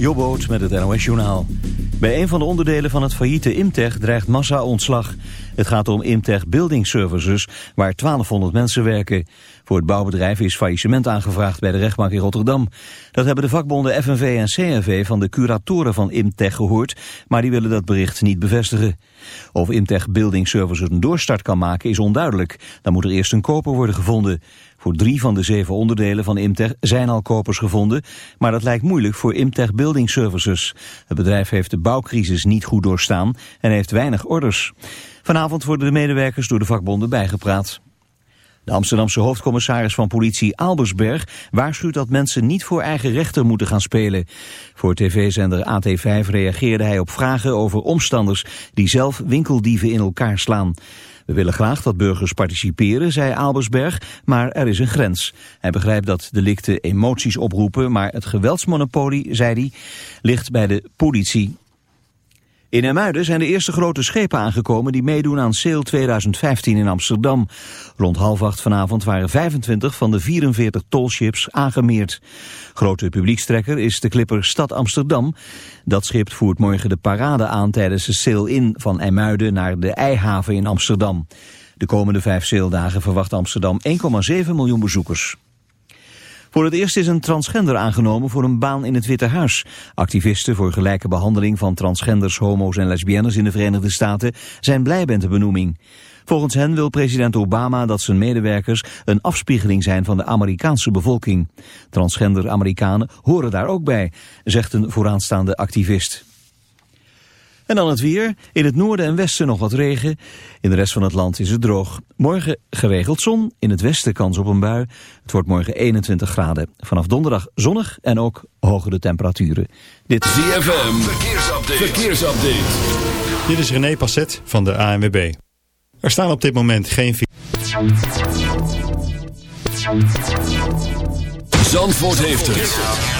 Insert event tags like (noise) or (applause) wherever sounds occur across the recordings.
Jobboot met het NOS Journaal. Bij een van de onderdelen van het failliete Imtech dreigt massa-ontslag. Het gaat om Imtech Building Services, waar 1200 mensen werken. Voor het bouwbedrijf is faillissement aangevraagd bij de rechtbank in Rotterdam. Dat hebben de vakbonden FNV en CNV van de curatoren van Imtech gehoord, maar die willen dat bericht niet bevestigen. Of Imtech Building Services een doorstart kan maken is onduidelijk. Dan moet er eerst een koper worden gevonden. Voor drie van de zeven onderdelen van Imtech zijn al kopers gevonden, maar dat lijkt moeilijk voor Imtech Building Services. Het bedrijf heeft de bouwcrisis niet goed doorstaan en heeft weinig orders. Vanavond worden de medewerkers door de vakbonden bijgepraat. De Amsterdamse hoofdcommissaris van politie Albersberg waarschuwt dat mensen niet voor eigen rechter moeten gaan spelen. Voor tv-zender AT5 reageerde hij op vragen over omstanders die zelf winkeldieven in elkaar slaan. We willen graag dat burgers participeren, zei Albersberg, maar er is een grens. Hij begrijpt dat delicten emoties oproepen, maar het geweldsmonopolie, zei hij, ligt bij de politie. In Emuiden zijn de eerste grote schepen aangekomen die meedoen aan Sail 2015 in Amsterdam. Rond half acht vanavond waren 25 van de 44 tolships aangemeerd. Grote publiekstrekker is de clipper Stad Amsterdam. Dat schip voert morgen de parade aan tijdens de Sail-in van Emuiden naar de Eihaven in Amsterdam. De komende vijf saildagen verwacht Amsterdam 1,7 miljoen bezoekers. Voor het eerst is een transgender aangenomen voor een baan in het Witte Huis. Activisten voor gelijke behandeling van transgenders, homo's en lesbiennes in de Verenigde Staten zijn blij met de benoeming. Volgens hen wil president Obama dat zijn medewerkers een afspiegeling zijn van de Amerikaanse bevolking. Transgender Amerikanen horen daar ook bij, zegt een vooraanstaande activist. En dan het weer. In het noorden en westen nog wat regen. In de rest van het land is het droog. Morgen geregeld zon. In het westen kans op een bui. Het wordt morgen 21 graden. Vanaf donderdag zonnig en ook hogere temperaturen. Dit is ZFM. Verkeersupdate. Verkeersupdate. Dit is René Passet van de ANWB. Er staan op dit moment geen... Zandvoort heeft het.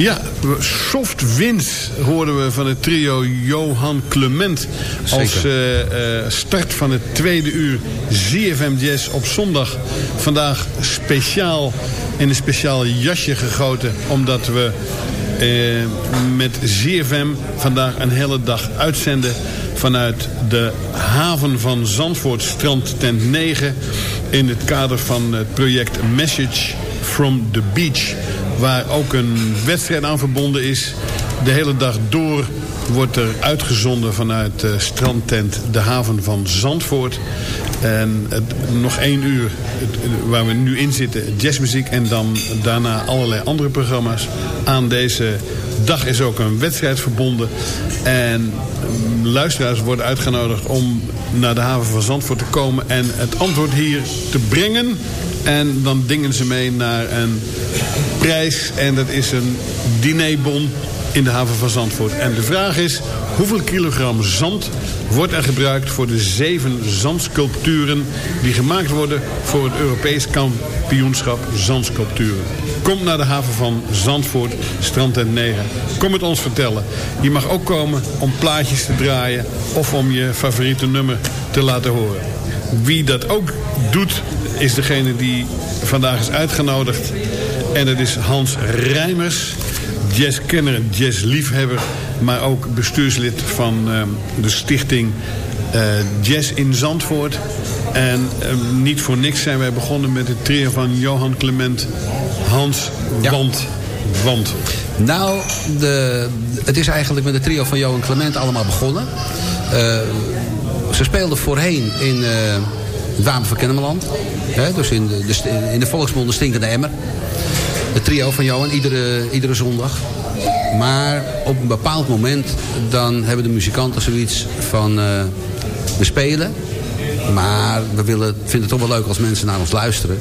Ja, soft wind hoorden we van het trio Johan Clement. Als uh, uh, start van het tweede uur ZFM Jazz op zondag. Vandaag speciaal in een speciaal jasje gegoten. Omdat we uh, met ZFM vandaag een hele dag uitzenden vanuit de haven van Zandvoort, strand tent 9... in het kader van het project Message from the Beach... waar ook een wedstrijd aan verbonden is. De hele dag door wordt er uitgezonden vanuit de strandtent de haven van Zandvoort. En nog één uur het, waar we nu in zitten, jazzmuziek... en dan daarna allerlei andere programma's. Aan deze dag is ook een wedstrijd verbonden. En luisteraars worden uitgenodigd om naar de haven van Zandvoort te komen... en het antwoord hier te brengen. En dan dingen ze mee naar een prijs. En dat is een dinerbon in de haven van Zandvoort. En de vraag is, hoeveel kilogram zand wordt er gebruikt voor de zeven zandsculpturen... die gemaakt worden voor het Europees kampioenschap zandsculpturen. Kom naar de haven van Zandvoort, strand en 9. Kom het ons vertellen. Je mag ook komen om plaatjes te draaien... of om je favoriete nummer te laten horen. Wie dat ook doet, is degene die vandaag is uitgenodigd. En dat is Hans Rijmers jazzkenner, jazzliefhebber... maar ook bestuurslid van uh, de stichting uh, Jazz in Zandvoort. En uh, niet voor niks zijn wij begonnen met het trio van Johan Clement, Hans ja. Want. Want. Nou, de, het is eigenlijk met het trio van Johan Clement allemaal begonnen. ze speelden voorheen in uh, het Wapen van Kennemerland. Dus in de, de, in de volksmond de stinkende emmer. Het trio van Johan, iedere, iedere zondag. Maar op een bepaald moment dan hebben de muzikanten zoiets van... Uh, we spelen, maar we willen, vinden het toch wel leuk als mensen naar ons luisteren.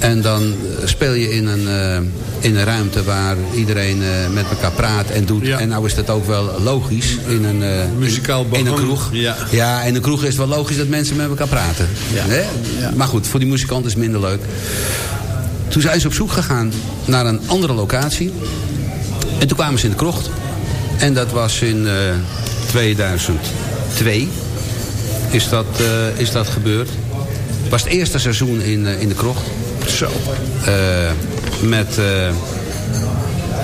En dan speel je in een, uh, in een ruimte waar iedereen uh, met elkaar praat en doet. Ja. En nou is dat ook wel logisch. In een, uh, Muzikaal in, in een kroeg. Ja. ja, in een kroeg is het wel logisch dat mensen met elkaar praten. Ja. Ja. Maar goed, voor die muzikanten is het minder leuk. Toen zijn ze op zoek gegaan naar een andere locatie. En toen kwamen ze in de krocht. En dat was in uh, 2002 is dat, is dat gebeurd. Het was het eerste seizoen in, in de krocht. Zo. Uh, met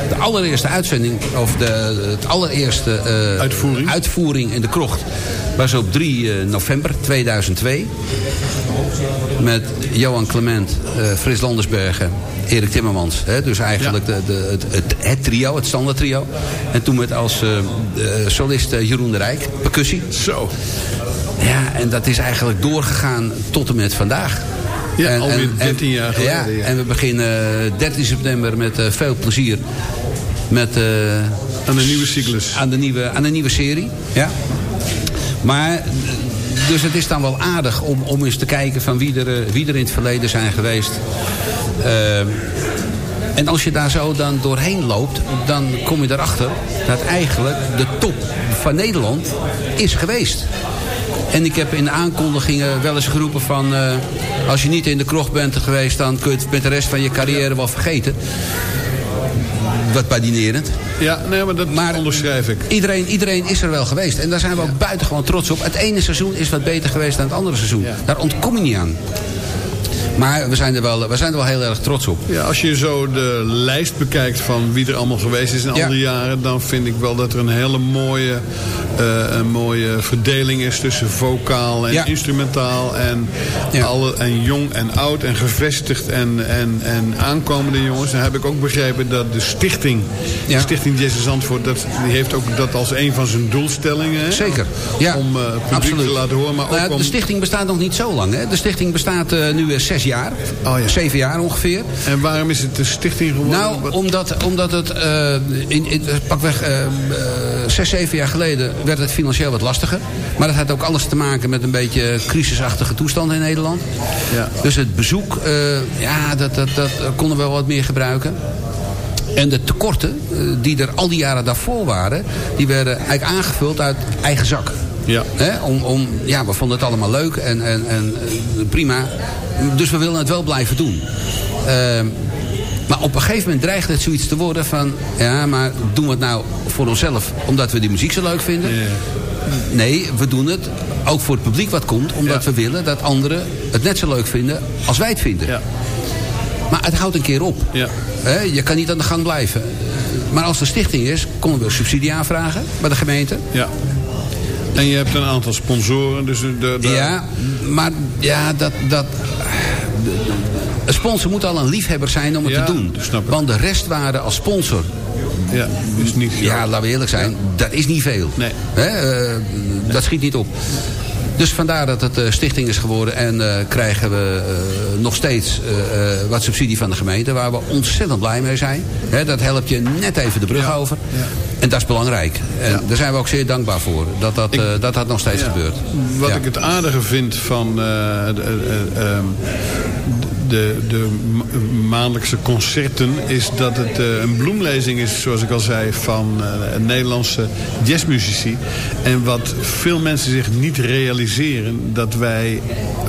de allereerste uitzending, of de, het allereerste uitvoering. uitvoering in de krocht. Was op 3 november 2002. Met Johan Clement, Frits Landersbergen Erik Timmermans. Hè? Dus eigenlijk ja. de, de, het, het, het, trio, het standaard trio. En toen met als uh, solist uh, Jeroen de Rijk, percussie. Zo. Ja, en dat is eigenlijk doorgegaan tot en met vandaag. Ja, en, alweer 13 jaar geleden. Ja, ja, en we beginnen 13 september met uh, veel plezier. Met, aan de nieuwe cyclus. Aan de nieuwe, aan de nieuwe serie, ja. Maar dus het is dan wel aardig om, om eens te kijken van wie er, wie er in het verleden zijn geweest. Uh, en als je daar zo dan doorheen loopt, dan kom je erachter dat eigenlijk de top van Nederland is geweest. En ik heb in de aankondigingen wel eens geroepen van... Uh, als je niet in de krocht bent geweest... dan kun je het met de rest van je carrière wel vergeten. Wat badinerend. Ja, nee, maar dat maar onderschrijf ik. Iedereen, iedereen is er wel geweest. En daar zijn we ook buitengewoon trots op. Het ene seizoen is wat beter geweest dan het andere seizoen. Ja. Daar ontkom je niet aan. Maar we zijn, er wel, we zijn er wel heel erg trots op. Ja, als je zo de lijst bekijkt van wie er allemaal geweest is in ja. alle jaren... dan vind ik wel dat er een hele mooie, uh, een mooie verdeling is tussen vocaal en ja. instrumentaal. En, ja. alle, en jong en oud en gevestigd en, en, en aankomende jongens. Dan heb ik ook begrepen dat de stichting, de stichting Jesse Zandvoort... Dat, die heeft ook dat als een van zijn doelstellingen. Hè? Zeker, ja. Om uh, publiek Absoluut. te laten horen. Maar ook nou, om... De stichting bestaat nog niet zo lang. Hè? De stichting bestaat uh, nu zes jaar. Oh, ja. Zeven jaar ongeveer. En waarom is het de stichting geworden? Nou, Wat... omdat, omdat het uh, in, in, pakweg uh, uh, zes, zeven jaar geleden werd het financieel wat lastiger. Maar dat had ook alles te maken met een beetje crisisachtige toestand in Nederland. Ja. Dus het bezoek, ja, dat, dat, dat konden we wel wat meer gebruiken. En de tekorten die er al die jaren daarvoor waren... die werden eigenlijk aangevuld uit eigen zak. Ja. He, om, om, ja, we vonden het allemaal leuk en, en, en prima. Dus we willen het wel blijven doen. Uh, Maar op een gegeven moment dreigt het zoiets te worden van... ja, maar doen we het nou voor onszelf omdat we die muziek zo leuk vinden? Nee, we doen het ook voor het publiek wat komt... omdat we willen dat anderen het net zo leuk vinden als wij het vinden. Ja. Maar het houdt een keer op. Ja. je kan niet aan de gang blijven. Maar als er stichting is, konden we subsidie aanvragen bij de gemeente. Ja. En je hebt een aantal sponsoren. Dus de, de... Ja, maar ja, dat, dat, een sponsor moet al een liefhebber zijn om het te doen. Want de restwaarde als sponsor... Ja, is niet Ja, laten we eerlijk zijn. Dat is niet veel. Nee. Uh, Dat schiet niet op. Dus vandaar dat het uh, stichting is geworden. En uh, krijgen we nog steeds wat subsidie van de gemeente. Waar we ontzettend blij mee zijn. He, dat helpt je net even de brug ja. over. En dat is belangrijk. En ja. daar zijn we ook zeer dankbaar voor. Dat dat, ik, dat, dat nog steeds gebeurt. Wat ik het aardige vind van de, de maandelijkse concerten is dat het uh, een bloemlezing is, zoals ik al zei, van uh, Nederlandse jazzmuzici. En wat veel mensen zich niet realiseren, dat wij,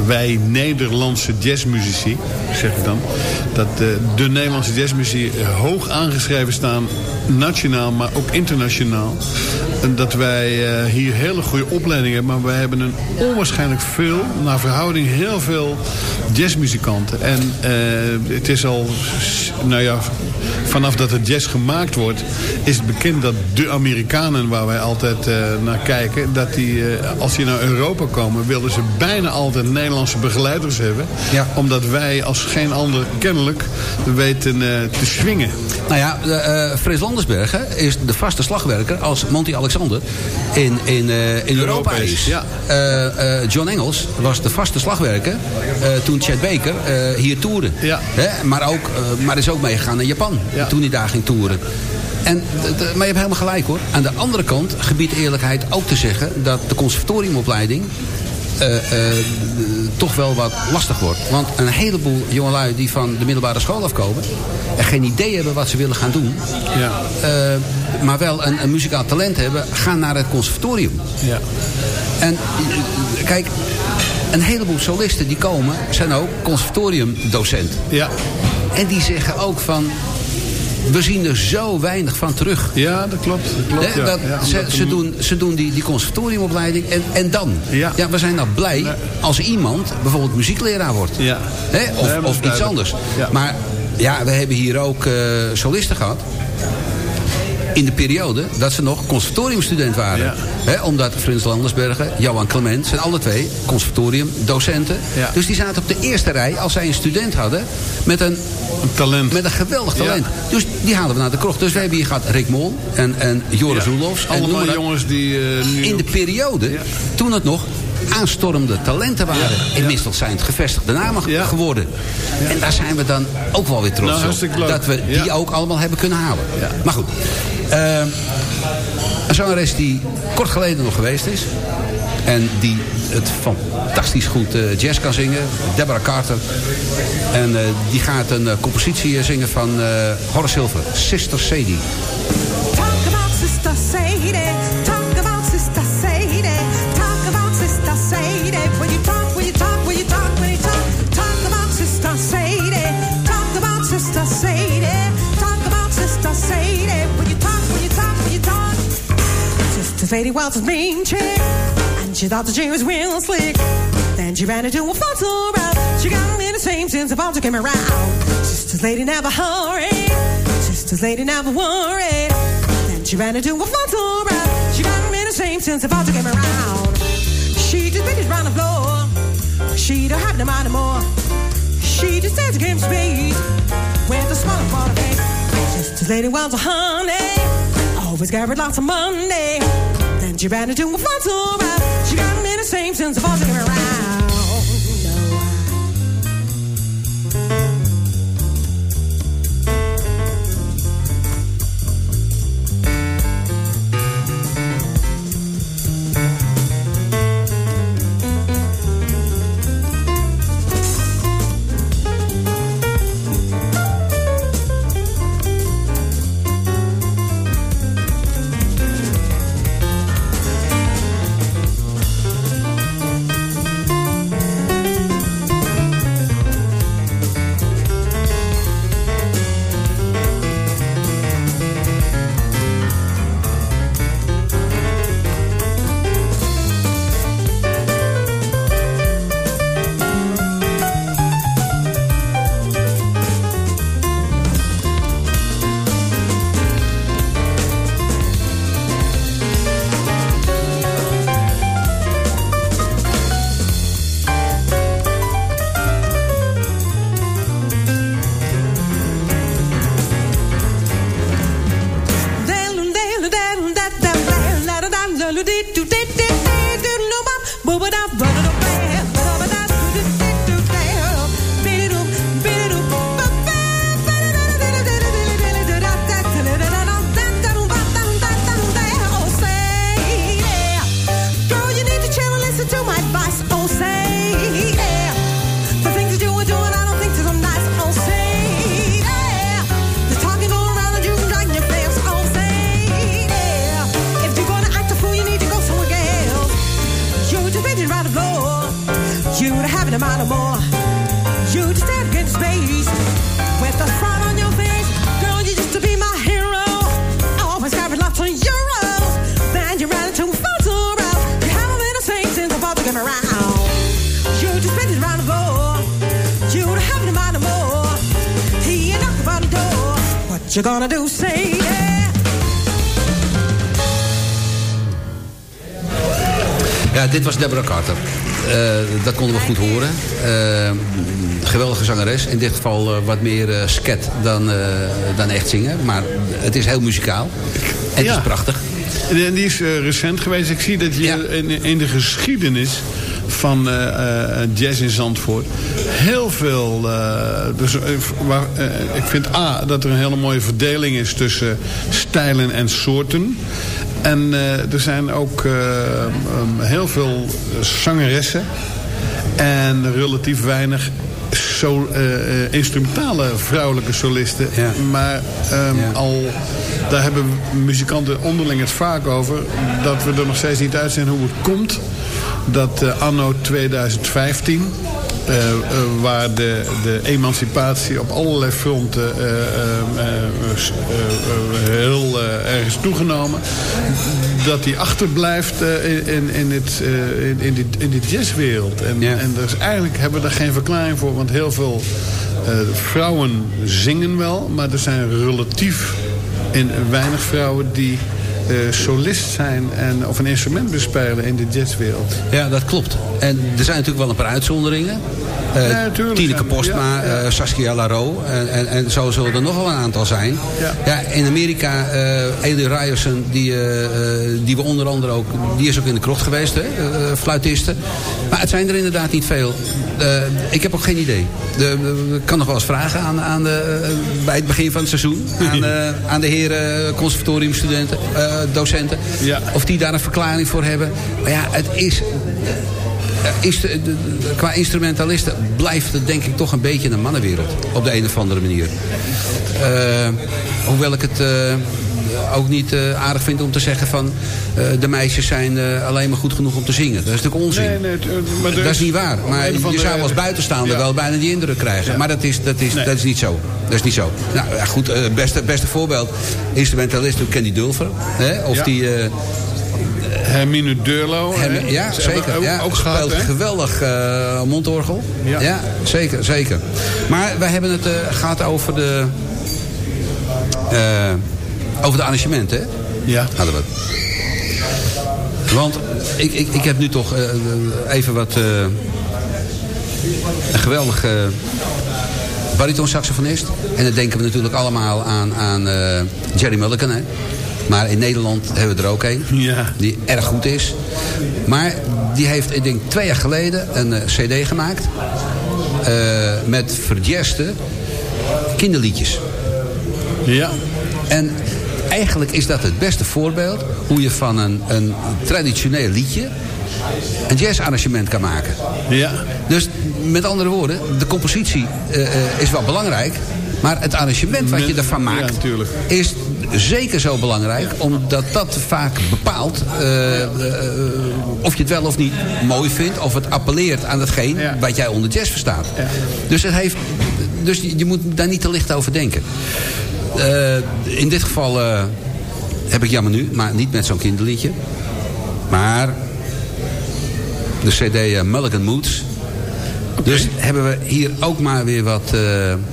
wij Nederlandse jazzmuzici, zeg ik dan, dat uh, de Nederlandse jazzmuzici hoog aangeschreven staan, nationaal, maar ook internationaal. Dat wij hier hele goede opleidingen hebben, maar wij hebben een onwaarschijnlijk veel, naar verhouding heel veel jazzmuzikanten. En uh, het is al, nou ja, vanaf dat het jazz gemaakt wordt... is het bekend dat de Amerikanen, waar wij altijd uh, naar kijken... dat die, uh, als die naar Europa komen, willen ze bijna altijd Nederlandse begeleiders hebben. Ja. Omdat wij als geen ander kennelijk weten te swingen. Nou ja, Frits Landersbergen is de vaste slagwerker als Monty Alexander in, in, in Europa is. Ja. John Engels was de vaste slagwerker toen Chad Baker hier toerde. Ja. Hè? Maar, ook, maar is ook meegegaan naar Japan. Ja. Toen hij daar ging toeren. En, maar je hebt helemaal gelijk hoor. Aan de andere kant gebiedt eerlijkheid ook te zeggen... dat de conservatoriumopleiding uh, uh, toch wel wat lastig wordt. Want een heleboel jongelui die van de middelbare school afkomen... en geen idee hebben wat ze willen gaan doen... Ja. Uh, maar wel een, een muzikaal talent hebben... gaan naar het conservatorium. Ja. En kijk, een heleboel solisten die komen... zijn ook conservatoriumdocent. Ja. En die zeggen ook van... We zien er zo weinig van terug. Ja, dat klopt. Dat klopt He, dat, ja. ze, ze, doen, ze doen die, die conservatoriumopleiding en, en dan? Ja. ja, we zijn nou blij nee. als iemand bijvoorbeeld muziekleraar wordt. Ja. He, of, nee, of iets anders. Maar ja, we hebben hier ook uh, solisten gehad in de periode dat ze nog conservatoriumstudent waren. Ja. He, omdat Frans Landersbergen, Johan Clement... zijn alle twee conservatoriumdocenten. Ja. Dus die zaten op de eerste rij als zij een student hadden... met een, een talent. Met een geweldig talent. Ja. Dus die halen we naar de krocht. Dus we hebben hier gehad Rick Mol en, en Joris. Roelofs. Allemaal en jongens die... Uh, nu in de periode, toen het nog aanstormende talenten waren. Ja, Inmiddels zijn het gevestigde namen ja. geworden. En daar zijn we dan ook wel weer trots nou, op. Dat we die ook allemaal hebben kunnen halen. Maar goed. Uh, een zangeres die kort geleden nog geweest is. En die het fantastisch goed uh, jazz kan zingen. Deborah Carter. En uh, die gaat een compositie zingen van Horace Silver. Sister Sadie. Talk about Sister Sadie. Sister Sadie was a mean chick. And she thought that she was real slick. Then she ran into a photo route. She got me the same since the photo came around. Sister Lady never hurried. Sister Lady never worried. Then she ran into a photo route. She got me the same since the photo came around. She just it round the floor. She don't have no mind more. She just danced against speed with a smile upon her face. Sister Lady was a honey. Always carried lots of money. She ran into a fun She got me the same sense of all around. You gonna do? Say yeah. Ja, dit was Deborah Carter. Eh, dat konden we goed horen. Eh, geweldige zangeres. In dit geval eh, wat meer eh, sket dan, eh, dan echt zingen. Maar het is heel muzikaal. En Ja. het is prachtig. En, en die is recent geweest. Ik zie dat je Ja. in, in de geschiedenis van eh, eh, jazz in Zandvoort heel veel... eh, dus, eh, waar, eh, ik vind A, dat er een hele mooie verdeling is tussen stijlen en soorten. En er zijn ook um, heel veel zangeressen en relatief weinig instrumentale vrouwelijke solisten. Ja. Maar ehm, Ja. al, daar hebben muzikanten onderling het vaak over... dat we er nog steeds niet uit zijn hoe het komt... dat anno 2015... eh, eh, waar de, de emancipatie op allerlei fronten eh, heel erg is toegenomen. Dat die achterblijft in, in, het, in, in, die, in die jazzwereld. En, Ja. en is eigenlijk hebben we daar geen verklaring voor. Want heel veel vrouwen zingen wel. Maar er zijn relatief in weinig vrouwen die eh, solist zijn en, of een instrument bespelen in de jazzwereld. Ja, dat klopt. En er zijn natuurlijk wel een paar uitzonderingen. Ja, tuurlijk Tineke Postma, ja, ja. eh, Saskia Laro. En, en, en zo zullen er nog wel een aantal zijn. Ja. in Amerika, eh Eli Ryerson, die, die we onder andere ook... die is ook in de krocht geweest, hè, eh, fluitiste. Maar het zijn er inderdaad niet veel. Ik heb ook geen idee. De, de- ik kan nog wel eens vragen aan, aan de, bij het begin van het seizoen... aan, (laughs) aan de heren conservatoriumstudenten, docenten... Ja. of die daar een verklaring voor hebben. Maar ja, het is... eh, Is de, qua instrumentalisten blijft het denk ik toch een beetje een mannenwereld. Op de een of andere manier. Eh, hoewel ik het eh, ook niet eh, aardig vind om te zeggen van... eh, de meisjes zijn eh, alleen maar goed genoeg om te zingen. Dat is natuurlijk onzin. Nee, nee, het, eh, maar dat is niet waar. Maar je zou als buitenstaander Ja. wel bijna die indruk krijgen. Maar dat is, dat, is, Nee. dat is niet zo. Dat is niet zo. Nou ja, goed, eh, beste, beste voorbeeld. Instrumentalist Kenny Dulfer. Hè? Of die... eh, Hermine Durlo. ja, zeker. Ook, ja, ook speelt gehad, geweldig eh, mondorgel. Ja. Ja. zeker, zeker. Maar wij hebben het eh, gehad over de... eh, over de arrangement, hè? Ja. Hadden we. Want ik, ik, ik heb nu toch eh, even wat... eh, een geweldige baritonsaxofonist. En dan denken we natuurlijk allemaal aan, aan eh, Jerry Mulligan. Hè? Maar in Nederland hebben we er ook een. Ja. Die erg goed is. Maar die heeft, ik denk twee jaar geleden een eh, cd gemaakt. eh, met verjaste kinderliedjes. Ja. En eigenlijk is dat het beste voorbeeld... hoe je van een, een traditioneel liedje... een jazzarrangement kan maken. Ja. Dus met andere woorden, de compositie eh, eh, is wel belangrijk... maar het arrangement wat je ervan maakt... is zeker zo belangrijk... omdat dat vaak bepaalt eh, of je het wel of niet mooi vindt... of het appelleert aan Ja. wat jij onder jazz verstaat. Ja. Dus, het heeft, dus je moet daar niet te licht over denken. Eh, in dit geval eh, heb ik jammer nu, maar niet met zo'n kinderliedje. Maar de cd eh, Mulligan Moods. Dus hebben we hier ook maar weer wat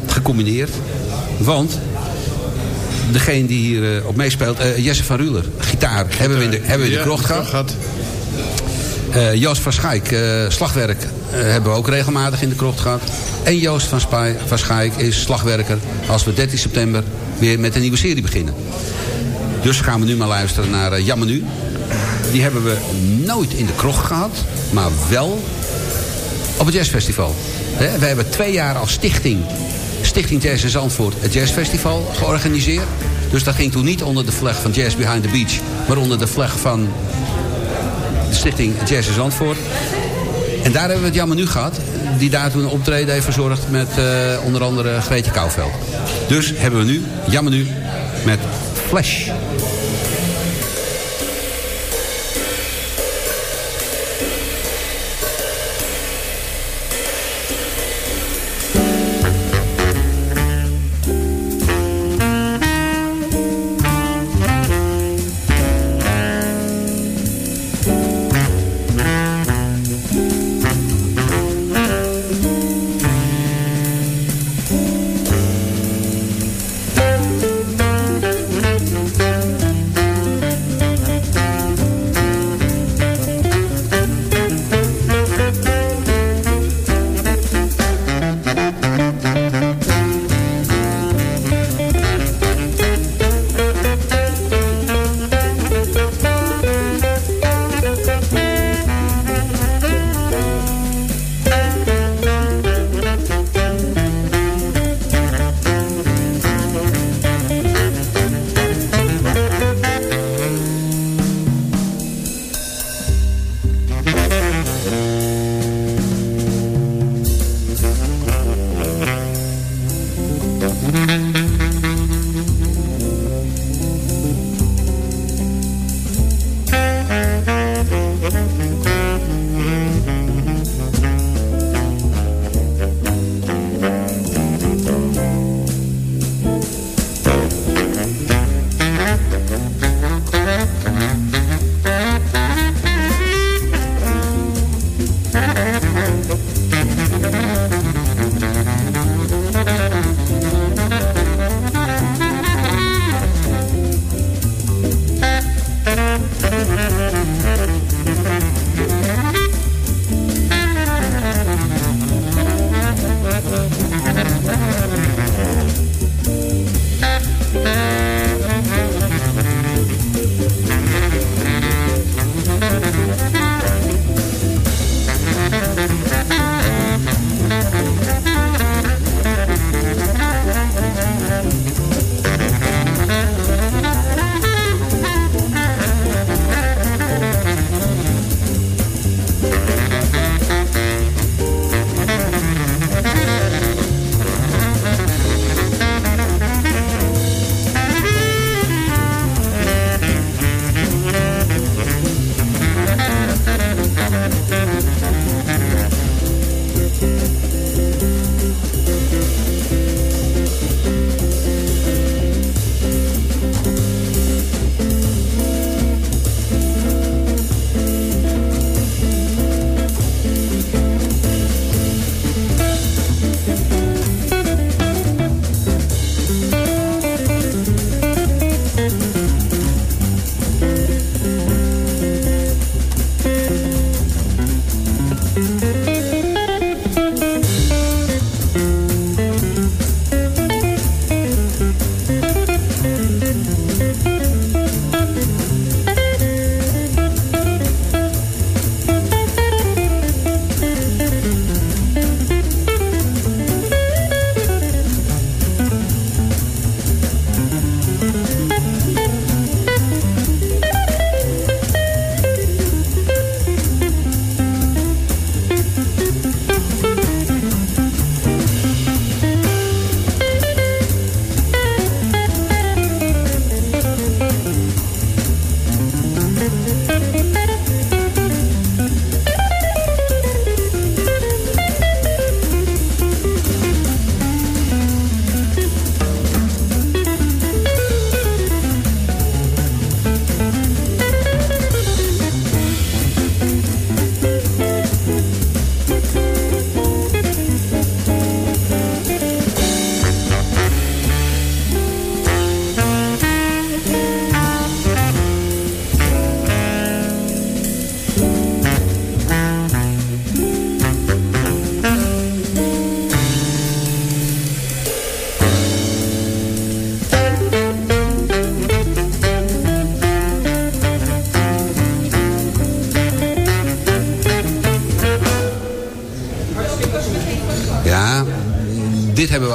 gecombineerd. Want degene die hier op meespeelt, Jesse van Ruler, gitaar, hebben we in de, hebben we in de krocht gehad. Eh, Joost van Schaik, eh, slagwerk, eh, hebben we ook regelmatig in de krocht gehad. En Joost van, Spij, is slagwerker als we 13 september weer met een nieuwe serie beginnen. Dus gaan we nu maar luisteren naar Jammer Die hebben we nooit in de krocht gehad, maar wel op het jazzfestival. Hè, we hebben twee jaar als stichting, Stichting Jazz in Zandvoort, het jazzfestival georganiseerd. Dus dat ging toen niet onder de vlag van Jazz Behind the Beach, maar onder de vlag van Stichting Jazz Zandvoort. En daar hebben we het jammer nu gehad. Die daar toen een optreden heeft verzorgd met uh, onder andere Greetje Kouwveld. Dus hebben we nu, jammer nu, met Flash.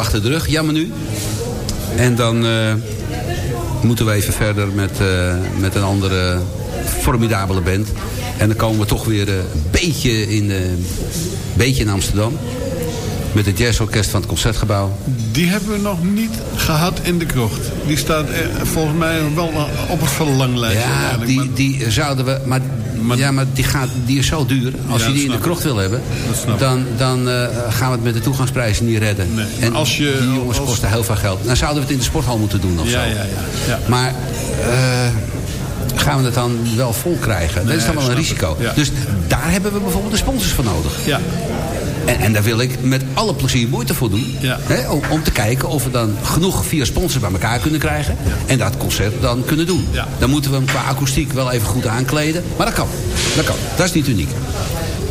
Achter de rug. Jammer nu. En dan eh, moeten we even verder met, eh, met een andere formidabele band. En dan komen we toch weer een beetje in, een beetje in Amsterdam. Met het jazzorkest van het Concertgebouw. Die hebben we nog niet gehad in de krocht. Die staat eh, volgens mij wel op het verlanglijstje. Ja, die, maar- die zouden we... Maar, Maar- ja, maar die, gaat, die is zo duur. Als Ja, je die in de krocht ik. wil hebben... Dan, dan eh, gaan we het met de toegangsprijzen niet redden. Nee, En als je- die jongens als- kosten heel veel geld. Dan zouden we het in de sporthal moeten doen of Ja, zo. ja. Maar eh, gaan we het dan wel vol krijgen? dat is dan wel een risico. Ja. Dus daar hebben we bijvoorbeeld de sponsors voor nodig. Ja, En, en daar wil ik met alle plezier moeite voor doen. Ja. Hè, om, om te kijken of we dan genoeg vier sponsors bij elkaar kunnen krijgen. En dat concert dan kunnen doen. Ja. Dan moeten we hem qua akoestiek wel even goed aankleden. Maar dat kan. Dat kan. Dat is niet uniek.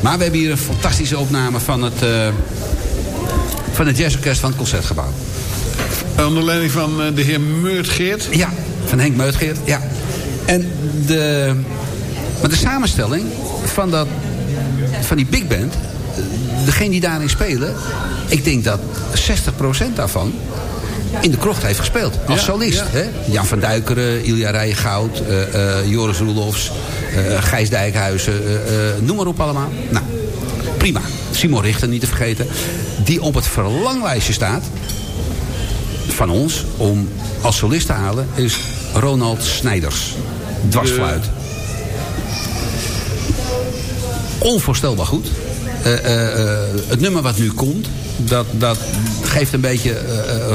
Maar we hebben hier een fantastische opname van het, eh van het jazzorkest van het Concertgebouw. onder leiding van eh, de heer Meurt Geert. Ja, van Henk Meutgeert. Ja. En de, maar de samenstelling van, dat, van die big band, eh, degene die daarin spelen, ik denk dat 60% daarvan in de krocht heeft gespeeld. Als Ja, solist. ja. Hè? Jan van Duikeren, Ilja Rijgoud, eh, eh, Joris Roelofs, eh, Gijs Dijkhuizen, noem maar op allemaal. Nou, prima. Simon Richter niet te vergeten. Die op het verlanglijstje staat van ons om als solist te halen is Ronald Snijders. Dwarsfluit. Onvoorstelbaar goed. Eh, eh, eh, het nummer wat nu komt, dat, dat geeft een beetje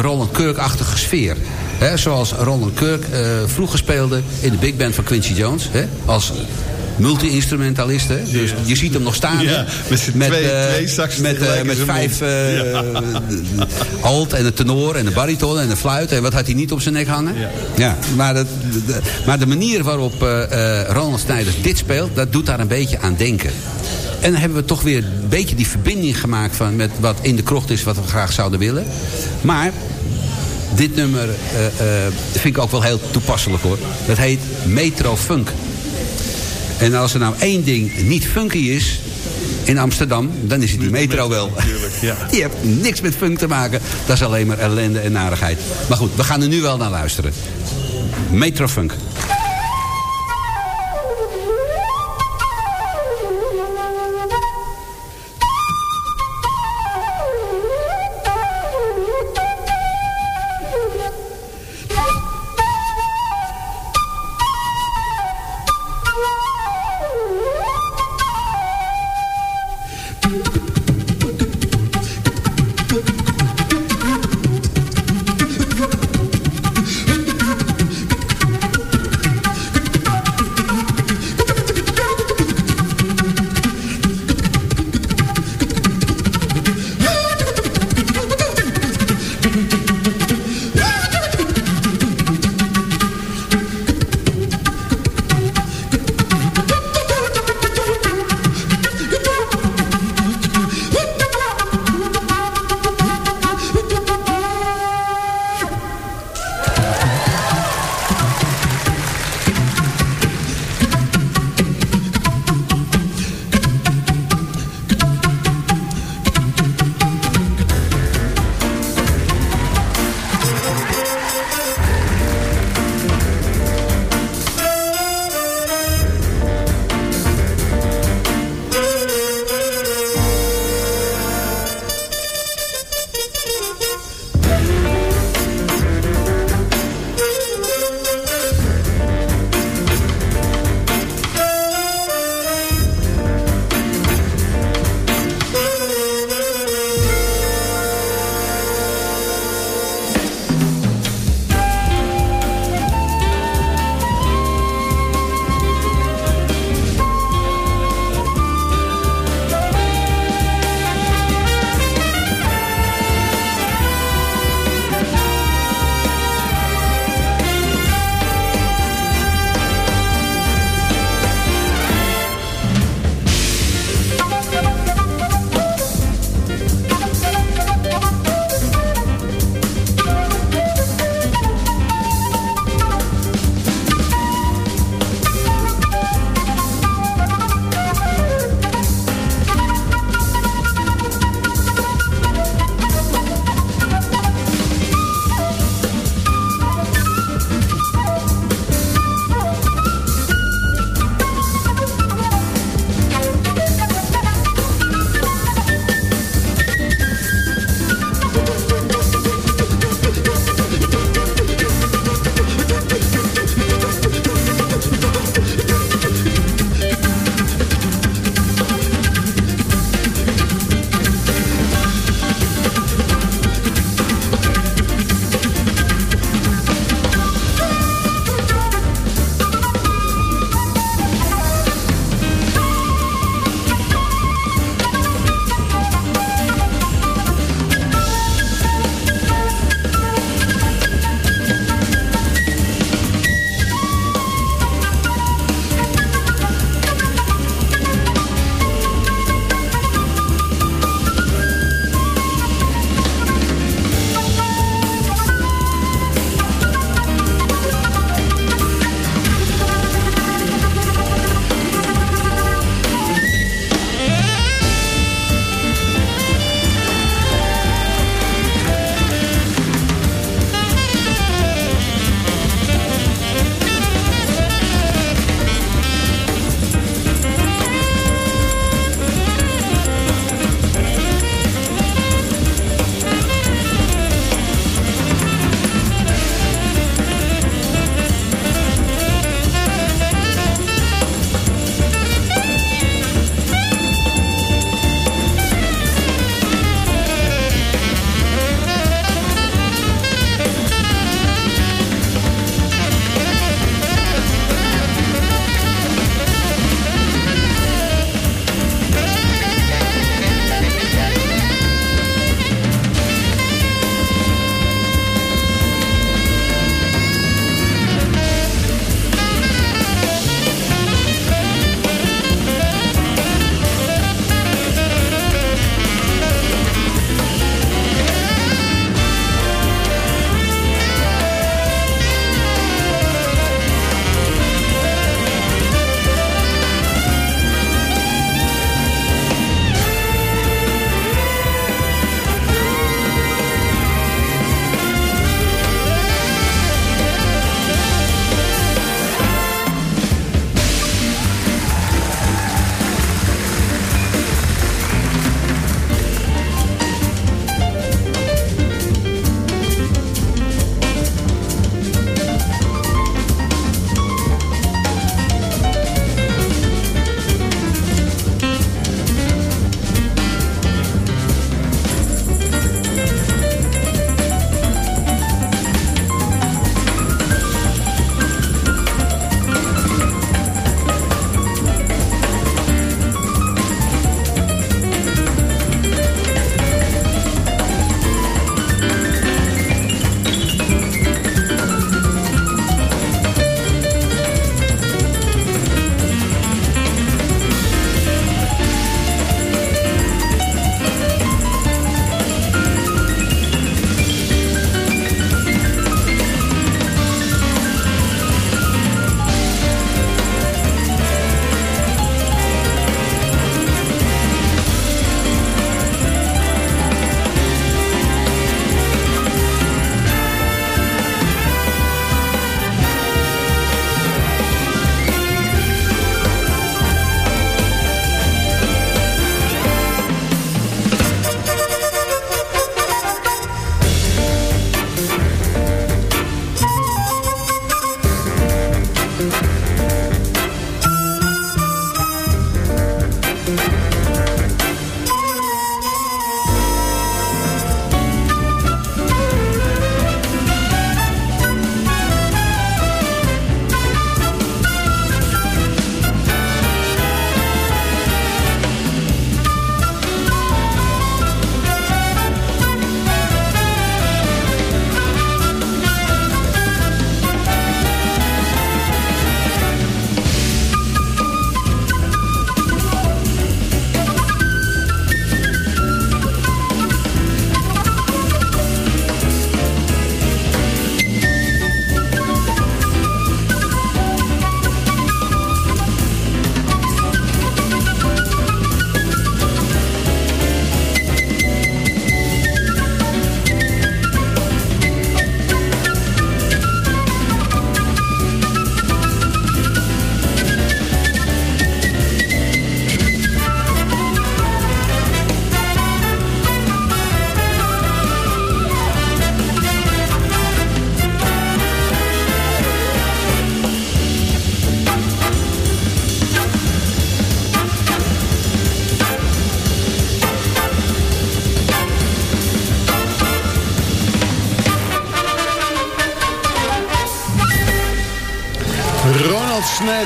Roland Kirk-achtige sfeer. Hè, zoals Roland Kirk vroeger speelde in de big band van Quincy Jones. Hè, als multi-instrumentalist. Dus je ziet hem nog staan. Ja, met twee- twee saxen met, met vijf (laughs) alt en de tenor en de bariton en de fluit. En wat had hij niet op zijn nek hangen? Ja. maar, dat, de, maar de manier waarop Ronald Snijders dit speelt... dat doet daar een beetje aan denken. En dan hebben we toch weer een beetje die verbinding gemaakt... Van met wat in de krocht is wat we graag zouden willen. Maar dit nummer eh, vind ik ook wel heel toepasselijk hoor. Dat heet Metro Funk. En als er nou één ding niet funky is in Amsterdam, dan is het die metro wel. ja. (laughs) Die heeft niks met funk te maken. Dat is alleen maar ellende en narigheid. Maar goed, we gaan er nu wel naar luisteren. Metro Funk.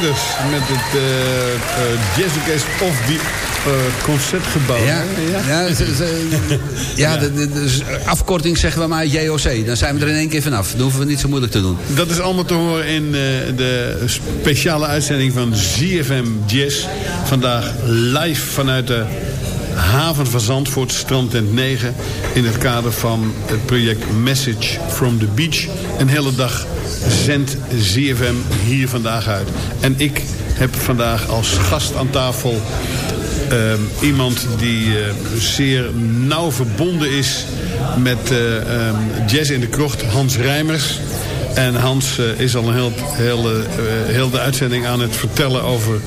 Met het uh, uh, Jazzorkest of die uh, Concertgebouw. Ja, (laughs) ja, ja, de, de, de, afkorting zeggen we maar JOC. Dan zijn we er in één keer vanaf. Dan hoeven we niet zo moeilijk te doen. Dat is allemaal te horen in de speciale uitzending van ZFM Jazz. Vandaag live vanuit de haven van Zandvoort, strandtent 9... in het kader van het project Message from the Beach. Een hele dag zendt ZFM hier vandaag uit. En ik heb vandaag als gast aan tafel... Uh, iemand die uh, zeer nauw verbonden is met uh, Jazz in de Krocht, Hans Rijmers. En Hans uh, is al een heel, heel, heel de uitzending aan het vertellen over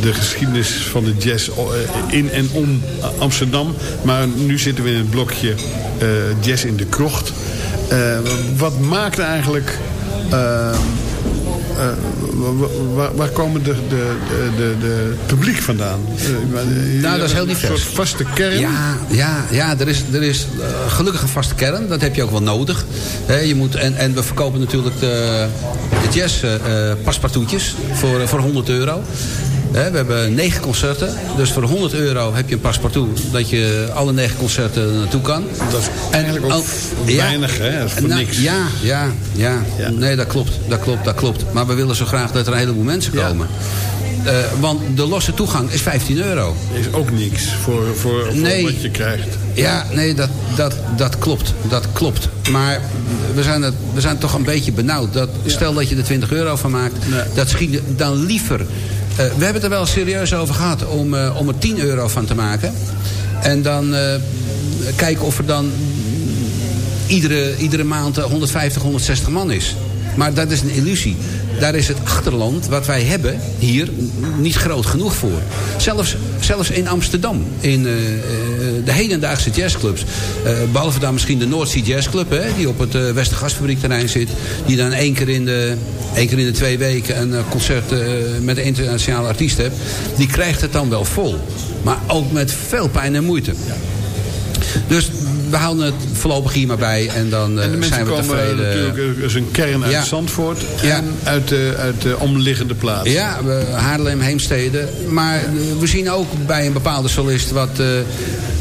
de geschiedenis van de jazz in en om Amsterdam. Maar nu zitten we in het blokje Jazz in de Krocht. wat maakt eigenlijk... Uh, waar, waar, komen de, de, de, de, publiek vandaan? Uh, nou, dat is heel divers. Een soort vaste kern? Ja, ja, ja er is, er is uh, gelukkig een vaste kern. Dat heb je ook wel nodig. He, je moet, en, en we verkopen natuurlijk de, de jazz paspartoutjes voor, voor 100 euro. We hebben negen concerten. Dus voor 100 euro heb je een paspartout. Dat je alle negen concerten naartoe kan. Dat is eigenlijk en, ook ja, weinig, hè? Voor nou, niks. Ja, ja, ja, ja. Nee, dat klopt. Dat klopt, dat klopt. Maar we willen zo graag dat er een heleboel mensen komen. Uh, want de losse toegang is 15 euro. Is ook niks voor, voor, voor nee. wat je krijgt. Ja, nee, dat, dat, dat klopt. Dat klopt. Maar we zijn, het, we zijn toch een beetje benauwd. Dat, stel dat je er 20 euro van maakt. Nee. Dat schiet dan liever we hebben het er wel serieus over gehad om, uh, om er 10 euro van te maken. En dan uh, kijken of er dan iedere, iedere maand 150, 160 man is. Maar dat is een illusie. Daar is het achterland wat wij hebben hier niet groot genoeg voor. Zelfs, zelfs in Amsterdam. In de hedendaagse jazzclubs. Behalve dan misschien de Noordzee Jazzclub. Hè, die op het uh, Westergasfabriekterrein zit. Die dan één keer in de, één keer in de twee weken een concert met een internationale artiest hebt. Die krijgt het dan wel vol. Maar ook met veel pijn en moeite. Dus we houden het voorlopig hier maar bij. En dan en de zijn we komen tevreden. natuurlijk is een kern uit Ja. Zandvoort. Ja. En uit de, uit de omliggende plaats. Ja, we- Haarlem, Heemstede. Maar eh, we zien ook bij een bepaalde solist wat, eh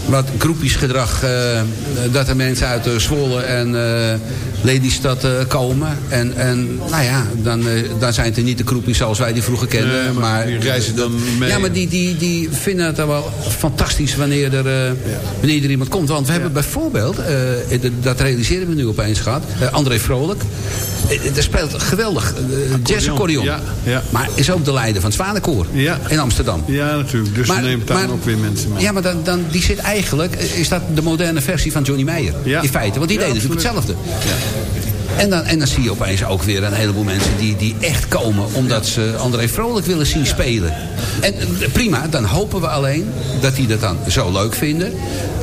wat groepjesgedrag. eh, dat er mensen uit uh, Zwolle en eh Lelystad eh, komen. En, en nou ja, dan, eh, dan zijn het er niet de groepjes zoals wij die vroeger kenden. Nee, maar die reizen dan mee. Ja, maar die, die, die vinden het dan wel fantastisch wanneer er, eh, wanneer er iemand komt. Want we hebben bijvoorbeeld, eh, dat realiseren we nu opeens gehad, eh, André Vrolijk. Eh, Er speelt geweldig uh, jazz-accordeon. Ja, ja. Maar is ook de leider van het Zwanenkoor Ja. in Amsterdam. Ja, natuurlijk. Dus neemt daar ook weer mensen mee. Ja, maar dan, dan, die zit eigenlijk... Is dat de moderne versie van Johnny Meijer? Ja. In feite. Want die Ja, deed natuurlijk hetzelfde. En dan, en dan zie je opeens ook weer een heleboel mensen die, die echt komen... omdat ze André Vrolijk willen zien spelen. En eh, prima, dan hopen we alleen dat die dat dan zo leuk vinden.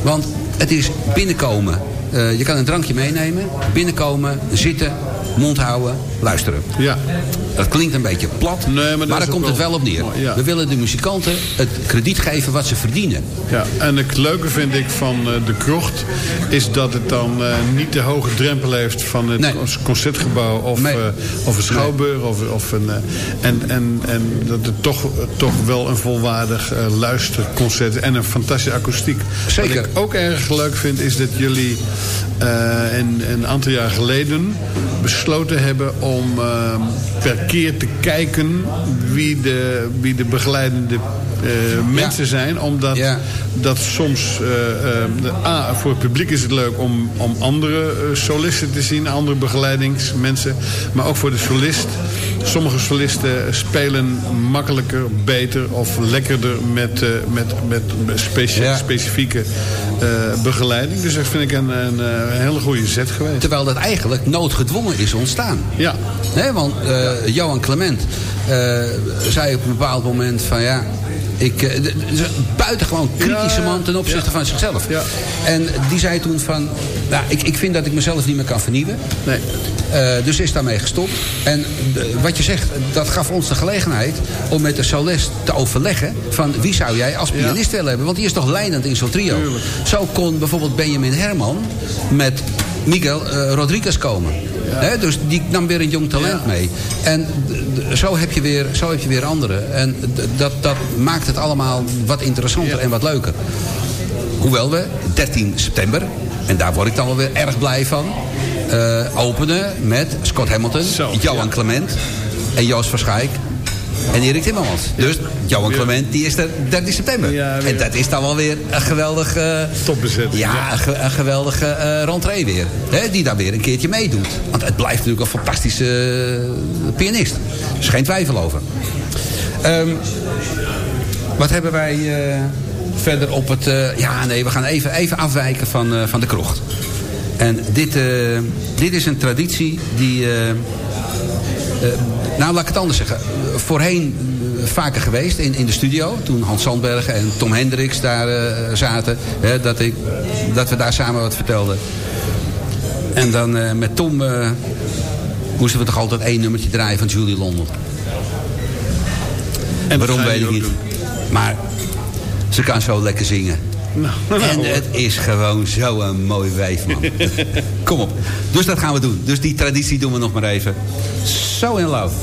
Want het is binnenkomen. Eh, je kan een drankje meenemen. Binnenkomen, zitten, mond houden, luisteren. Ja. Dat klinkt een beetje plat, Nee, maar maar daar komt het wel op neer. ja. We willen de muzikanten het krediet geven wat ze verdienen. Ja, en het leuke vind ik van eh, de krocht... is dat het dan eh, niet de hoge drempel heeft van het Nee. concertgebouw... of, Nee. eh, of een schouwburg. Of, of een, en, en, en dat het toch, toch wel een volwaardig luisterconcert is. En een fantastische akoestiek. Zeker. Wat ik ook erg leuk vind is dat jullie een, een aantal jaar geleden... besloten hebben om per keer te kijken... wie de, wie de begeleidende eh, mensen zijn. Omdat Ja. dat soms... eh, eh, A, voor het publiek is het leuk om, om andere solisten te zien. Andere begeleidingsmensen. Maar ook voor de solist. Sommige solisten spelen makkelijker, beter of lekkerder met, eh, met, met specie- Ja. specifieke eh, begeleiding. Dus dat vind ik een, een, eh, hele goede zet geweest. Terwijl dat eigenlijk noodgedwongen is ontstaan. Ja, Hè, want eh, Johan Clement zei op een bepaald moment van ja... Ik, een buitengewoon kritische man ten opzichte van zichzelf. Ja. En die zei toen van... Nou, ik, ik vind dat ik mezelf niet meer kan vernieuwen. nee. Eh, dus is daarmee gestopt. En wat je zegt, dat gaf ons de gelegenheid om met de solist te overleggen van wie zou jij als pianist willen hebben. Want die is toch leidend in zo'n trio. Tuurlijk. Zo kon bijvoorbeeld Benjamin Herman met Miguel eh, Rodriguez komen. Dus die nam weer een jong talent mee. En zo heb je weer, zo heb je weer anderen. En dat, dat maakt het allemaal wat interessanter en wat leuker. Hoewel we 13 september, en daar word ik dan wel weer erg blij van... eh, openen met Scott Hamilton, Zo, Johan ja. Clement en Joost Verschijk. En Erik Timmermans. Dus Johan. Clement, die is er 13 september. Ja, en dat is dan wel weer een geweldig... eh, Topbezetting, Ja. Een, ge- een geweldige eh rentree weer. Hè, die daar weer een keertje meedoet. Want het blijft natuurlijk een fantastische eh, pianist. Er is geen twijfel over. Ehm, wat hebben wij verder op het... ja, nee, we gaan even, even afwijken van, van de krocht. En dit, dit is een traditie die... eh, nou, laat ik het anders zeggen. Voorheen eh, vaker geweest in, in de studio. Toen Hans Sandbergen en Tom Hendricks daar eh, zaten. Hè, dat, ik, dat we daar samen wat vertelden. En dan met Tom moesten we toch altijd één nummertje draaien van Julie London. En Waarom weet ik niet. doen. Maar ze kan zo lekker zingen. Nou, (laughs) En het is gewoon zo'n mooi wijf, man. (laughs) Kom op. Dus dat gaan we doen. Dus die traditie doen we nog maar even. So in love.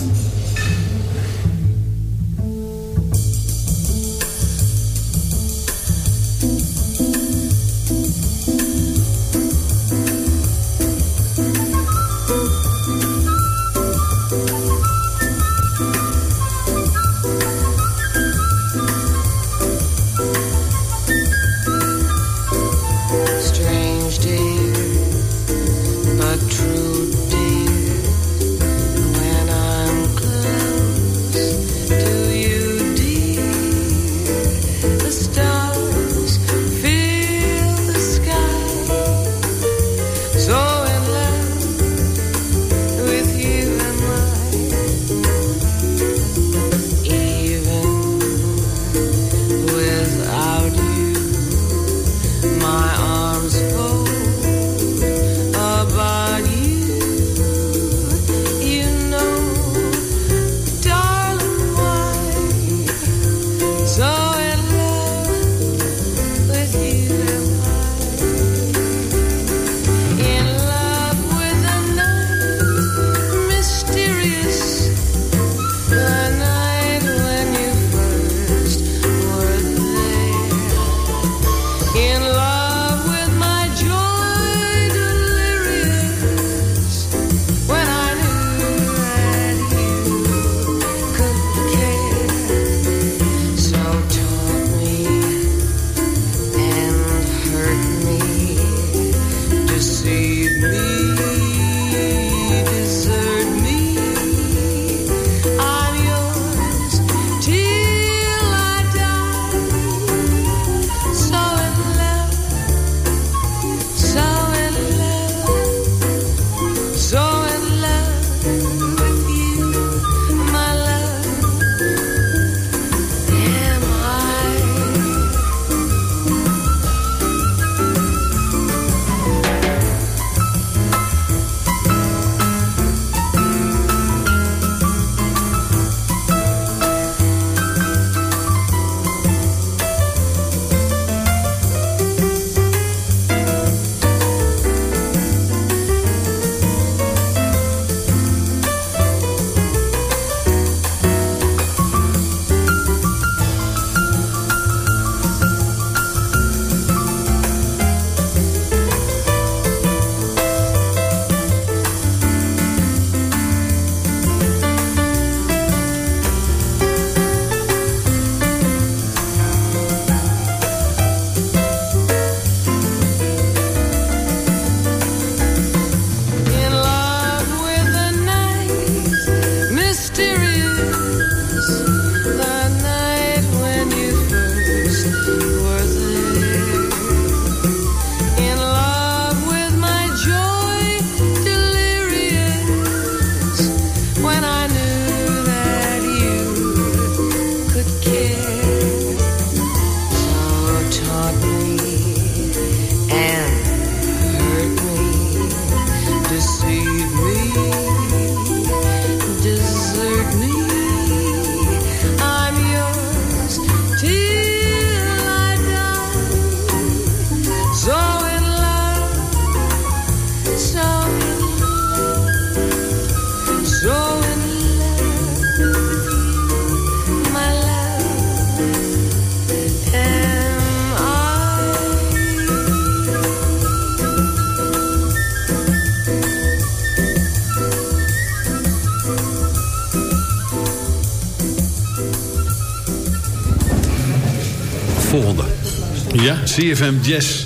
CFM Jazz.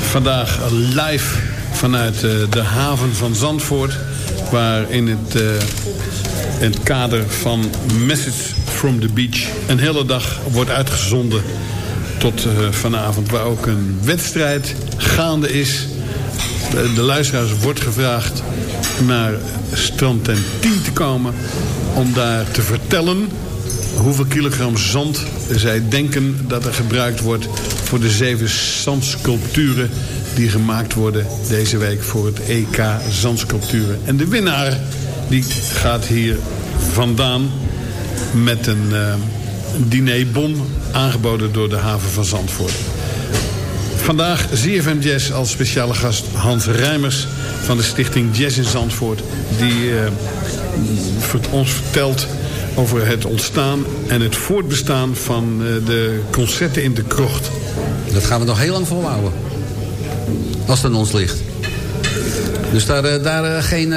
Vandaag live vanuit eh, de haven van Zandvoort. Waar in het, eh, in het kader van Message from the Beach... een hele dag wordt uitgezonden tot eh, vanavond. Waar ook een wedstrijd gaande is. De, de luisteraars wordt gevraagd naar strand ten 10 te komen... om daar te vertellen hoeveel kilogram zand zij denken dat er gebruikt wordt voor de zeven zandsculpturen die gemaakt worden deze week voor het EK Zandsculpturen. En de winnaar die gaat hier vandaan met een uh, dinerbon aangeboden door de haven van Zandvoort. Vandaag ZFM Jazz als speciale gast Hans Rijmers van de stichting Jazz in Zandvoort. Die uh, ons vertelt over het ontstaan en het voortbestaan van uh, de concerten in de krocht. Dat gaan we nog heel lang volhouden. Als het aan ons ligt. Dus daar, uh, daar uh, geen,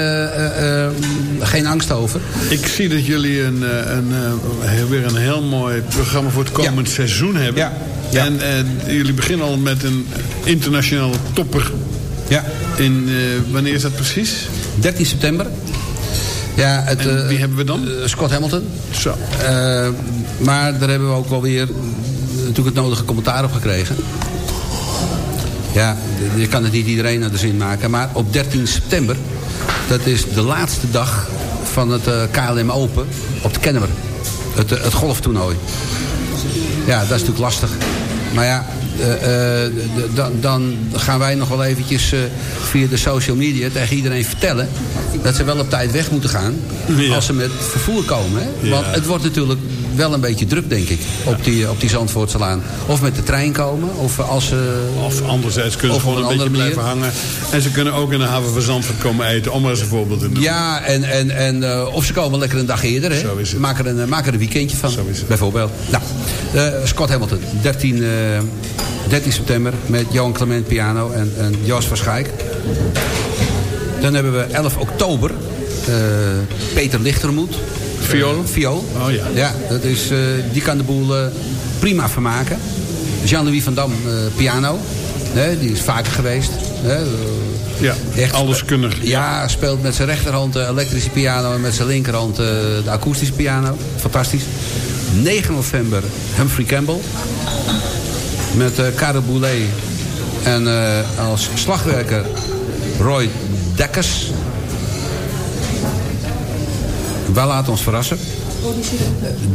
geen angst over. Ik zie dat jullie een, een, weer een heel mooi programma voor het komend ja. seizoen hebben. Ja. Ja. En jullie beginnen al met een internationale topper. Ja. In, wanneer is dat precies? 13 september. Ja, het, en wie hebben we dan? Uh, Scott Hamilton. Zo. Uh, maar daar hebben we ook wel weer natuurlijk het nodige commentaar op gekregen. Ja, je kan het niet iedereen naar de zin maken. Maar op 13 september, dat is de laatste dag van het KLM Open op de Kennemer. Het, het golftoernooi. Ja, dat is natuurlijk lastig. Maar ja, dan, dan, gaan wij nog wel eventjes uh, via de social media tegen iedereen vertellen... dat ze wel op tijd weg moeten gaan ja. als ze met vervoer komen. Hè? Want het wordt natuurlijk wel een beetje druk, denk ik, op die, op die Zandvoortselaan. Of met de trein komen, of als ze... Of anderzijds kunnen ze gewoon een, een beetje manier. blijven hangen. En ze kunnen ook in de haven van Zandvoort komen eten, om maar eens een voorbeeld te noemen. Ja, en, en, en uh, of ze komen lekker een dag eerder, hè? Maak er een, maak er een weekendje van, bijvoorbeeld. Nou, uh, Scott Hamilton, 13, uh, 13 september, met Johan Clement piano en, en Jos van Schaik. Dan hebben we 11 oktober, Peter Lichtermoed. Viool? Viool. Oh ja. Ja, dat is, uh, die kan de boel uh, prima vermaken. Jean-Louis van Dam, piano. Nee, die is vaker geweest. Nee, ja, echt alleskundig. Ja, speelt met zijn rechterhand de elektrische piano... en met zijn linkerhand de akoestische piano. Fantastisch. 9 november Humphrey Campbell. Met uh, Karel Boulet. En als slagwerker Roy Dekkers. Wij laten ons verrassen.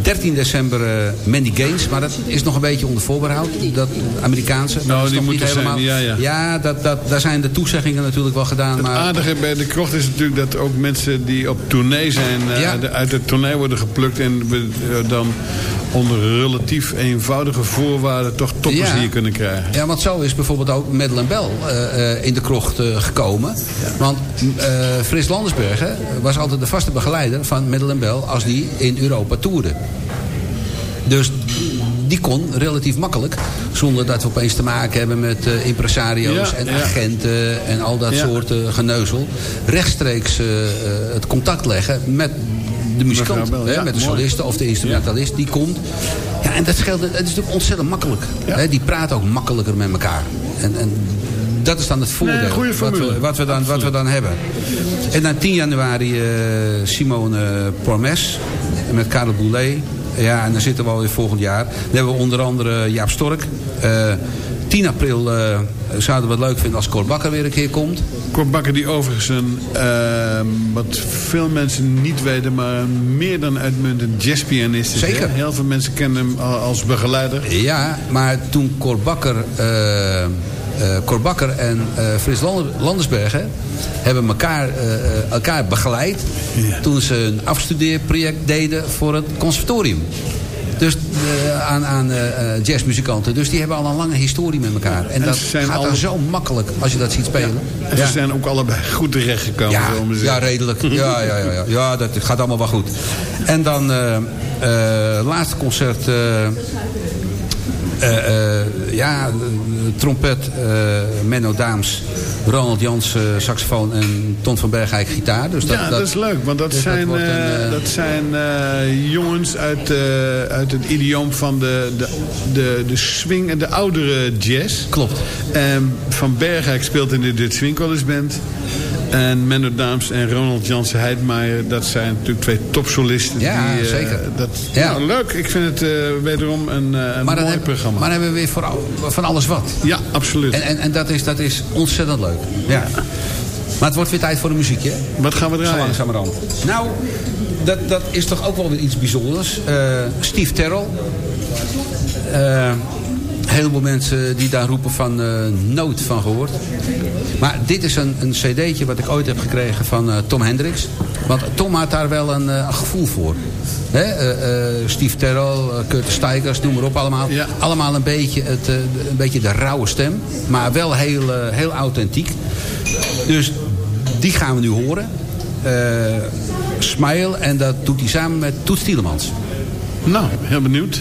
13 december uh, Mandy Gaines, maar dat is nog een beetje onder voorbehoud. Dat Amerikaanse. Nou, dat die nog moet niet helemaal. zijn. Ja, ja. ja dat, dat, daar zijn de toezeggingen natuurlijk wel gedaan. Het maar... aardige bij de krocht is natuurlijk dat ook mensen die op tournee zijn... Uh, Ja. de- uit het tournee worden geplukt... en we uh, dan onder relatief eenvoudige voorwaarden... toch toppers Ja. hier kunnen krijgen. Ja, want zo is bijvoorbeeld ook Madeleine Bell eh, eh, in de krocht eh, gekomen. Want eh Frits Landersbergen was altijd de vaste begeleider van Madeleine Bell... als die in Europa toerde. Dus die kon relatief makkelijk, zonder dat we opeens te maken hebben met eh, impresario's Ja, en ja. agenten en al dat Ja. soort eh, geneuzel, rechtstreeks eh, het contact leggen met de muzikant, hè, met de mooi. soliste of de instrumentalist, die komt. Ja, en dat scheelt, het is natuurlijk ontzettend makkelijk. Hè, die praten ook makkelijker met elkaar. En, en dat is dan het voordeel Nee, wat, we, wat, we dan, wat we dan hebben. En dan 10 januari eh, Simone Pormes met Karel Boulet. Ja, en dan zitten we alweer volgend jaar. Dan hebben we onder andere Jaap Stork. Eh 10 april eh, zouden we het leuk vinden als Cor Bakker weer een keer komt. Cor Bakker die overigens een, ehm, wat veel mensen niet weten... maar meer dan uitmuntend jazzpianist is. Zeker. hè? Heel veel mensen kennen hem al als begeleider. Ja, maar toen Cor Bakker, eh, eh, Cor Bakker en eh, Frits Lander- Landersbergen hebben elkaar, eh, elkaar begeleid Ja. toen ze een afstudeerproject deden voor het conservatorium. Dus aan, aan jazzmuzikanten. Dus die hebben al een lange historie met elkaar. En, En dat gaat alle- dan zo makkelijk als je dat ziet spelen. En ze zijn ook allebei goed terechtgekomen. Ja, ja, redelijk. (laughs) Ja, ja, ja, ja. ja dat gaat allemaal wel goed. En dan eh laatste concert. Eh Eh, eh, ja, trompet, uh, Menno Daams, Ronald Jans saxofoon en Ton van Bergijk gitaar. Dus dat, ja, dat, is leuk, want dat dus zijn, dat, een, dat zijn jongens uit, uit het idioom van de, de, de, de swing en de oudere jazz. Klopt. van Bergijk speelt in de Dutch College Band. En Menno Daams en Ronald Jansen Heidmaier, dat zijn natuurlijk twee topsolisten. Ja, die, uh, zeker. Dat, ja. Nou, leuk. Ik vind het uh, wederom een, uh, een mooi hebben, programma. Maar dan hebben we weer voor, van alles wat. Ja, absoluut. En, en, en dat, is, dat is ontzettend leuk. Ja. Maar het wordt weer tijd voor de muziekje. Wat gaan we draaien? Zo langzamerhand. Nou, dat, dat is toch ook wel weer iets bijzonders. Steve Terrell heleboel mensen die daar roepen van uh, nood van gehoord. Maar dit is een, een cd'tje wat ik ooit heb gekregen van uh, Tom Hendricks. Want Tom had daar wel een, uh, gevoel voor. Hè? Steve Terrell, Kurt Steigers, noem maar op allemaal. Ja. Allemaal een beetje, het, een beetje de rauwe stem. Maar wel heel, heel authentiek. Dus die gaan we nu horen. Smile. En dat doet hij samen met Toet Stielemans. Nou, heel benieuwd.